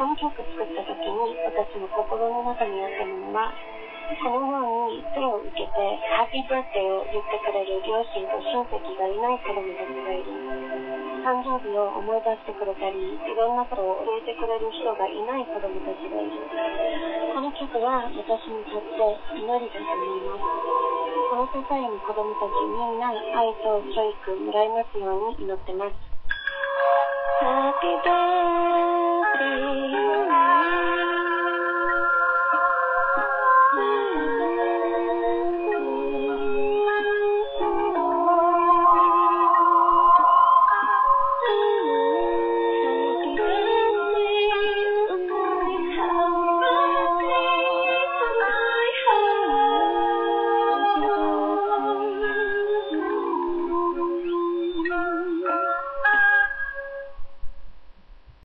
この曲作った時に私の心の中にあったものはこのように手を受けてハッピーバースデーを言ってくれる両親と親戚がいない子供たちがいる。誕生日を思い出してくれたりいろんなことを教えてくれる人がいない子供たちがいる。この曲は私にとって祈りだと思います。この世界に子供たちみんな愛と教育もらいますように祈ってます。ハッピーバ